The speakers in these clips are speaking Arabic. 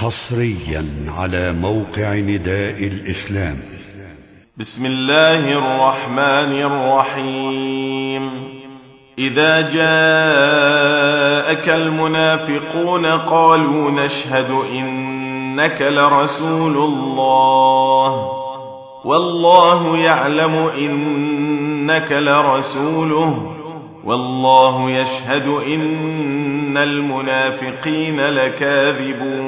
حصريا على موقع نداء الإسلام. بسم الله الرحمن الرحيم. إذا جاءك المنافقون قالوا نشهد إنك لرسول الله. والله يعلم إنك لرسوله. والله يشهد إن المنافقين لكاذبون.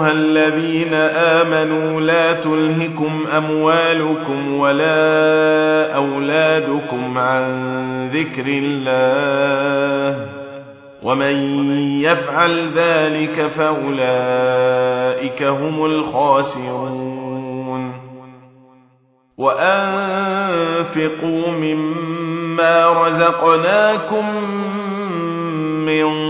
أيها الذين آمنوا لا تلهكم أموالكم ولا أولادكم عن ذكر الله. ومن يفعل ذلك فأولئك هم الخاسرون. وأنفقوا مما رزقناكم من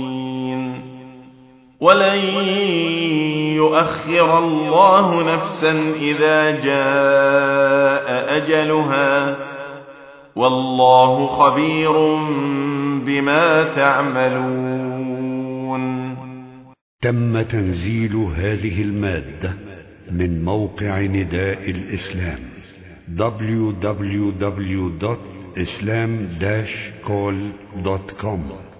ولن يؤخر الله نفسا إذا جاء أجلها والله خبير بما تعملون. تم تنزيل هذه المادة من موقع نداء الإسلام www.islam-call.com